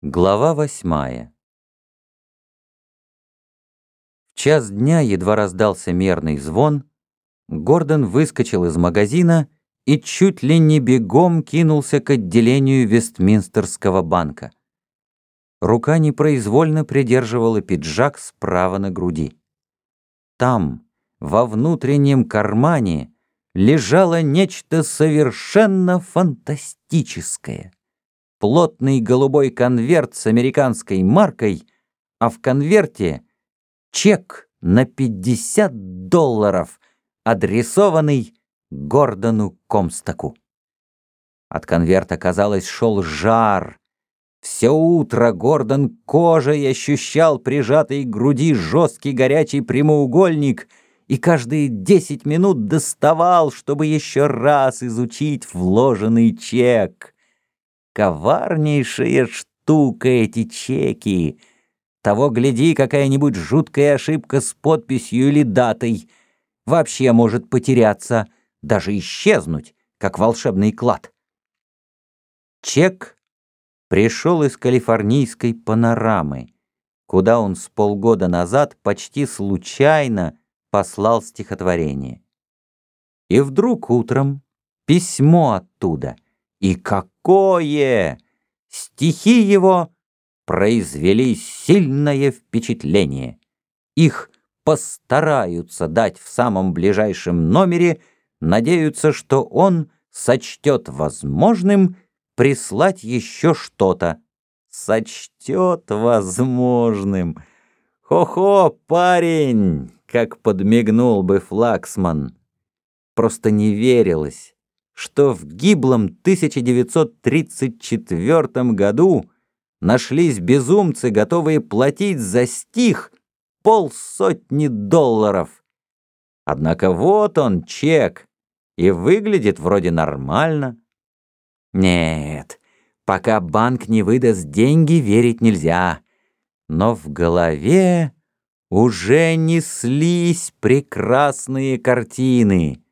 Глава восьмая В час дня едва раздался мерный звон, Гордон выскочил из магазина и чуть ли не бегом кинулся к отделению Вестминстерского банка. Рука непроизвольно придерживала пиджак справа на груди. Там, во внутреннем кармане, лежало нечто совершенно фантастическое плотный голубой конверт с американской маркой, а в конверте чек на 50 долларов, адресованный Гордону Комстаку. От конверта, казалось, шел жар. Все утро Гордон кожей ощущал прижатый к груди жесткий горячий прямоугольник и каждые десять минут доставал, чтобы еще раз изучить вложенный чек. Коварнейшая штука эти чеки. Того гляди, какая-нибудь жуткая ошибка с подписью или датой. Вообще может потеряться, даже исчезнуть, как волшебный клад. Чек пришел из калифорнийской панорамы, куда он с полгода назад почти случайно послал стихотворение. И вдруг утром письмо оттуда — и какое! Стихи его произвели сильное впечатление. Их постараются дать в самом ближайшем номере, надеются, что он сочтет возможным прислать еще что-то. Сочтет возможным. Хо-хо, парень, как подмигнул бы Флаксман. Просто не верилось что в гиблом 1934 году нашлись безумцы, готовые платить за стих полсотни долларов. Однако вот он, чек, и выглядит вроде нормально. Нет, пока банк не выдаст деньги, верить нельзя. Но в голове уже неслись прекрасные картины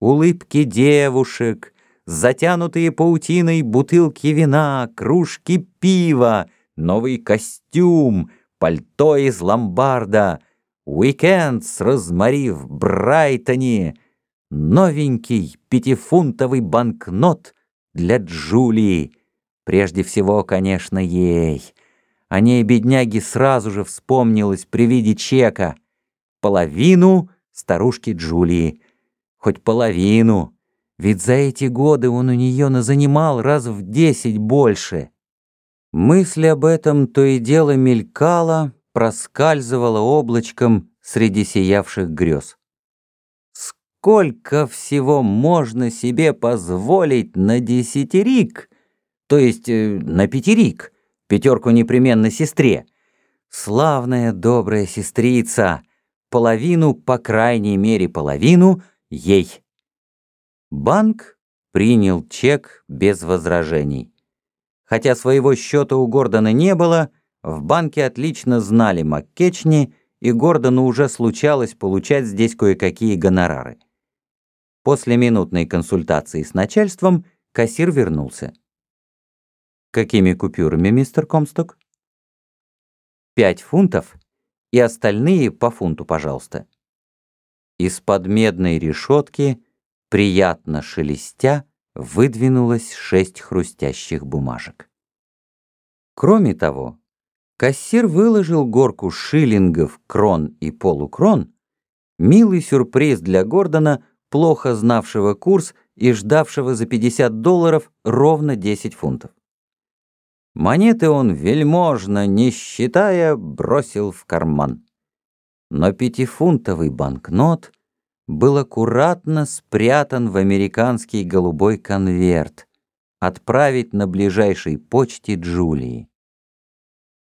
улыбки девушек, затянутые паутиной бутылки вина, кружки пива, новый костюм, пальто из ломбарда, уикенд с розмари в Брайтоне, новенький пятифунтовый банкнот для Джулии. Прежде всего, конечно, ей. О ней бедняги сразу же вспомнилось при виде чека. Половину старушки Джулии — хоть половину, ведь за эти годы он у нее назанимал раз в десять больше. Мысль об этом то и дело мелькала, проскальзывала облачком среди сиявших грез. Сколько всего можно себе позволить на десятерик, то есть э, на пятерик, пятерку непременно сестре. Славная добрая сестрица, половину, по крайней мере половину — ей. Банк принял чек без возражений. Хотя своего счета у Гордона не было, в банке отлично знали Маккечни, и Гордону уже случалось получать здесь кое-какие гонорары. После минутной консультации с начальством кассир вернулся. «Какими купюрами, мистер Комсток?» «Пять фунтов, и остальные по фунту, пожалуйста». Из-под медной решетки, приятно шелестя, выдвинулось шесть хрустящих бумажек. Кроме того, кассир выложил горку шиллингов, крон и полукрон, милый сюрприз для Гордона, плохо знавшего курс и ждавшего за 50 долларов ровно 10 фунтов. Монеты он вельможно, не считая, бросил в карман но пятифунтовый банкнот был аккуратно спрятан в американский голубой конверт, отправить на ближайшей почте Джулии.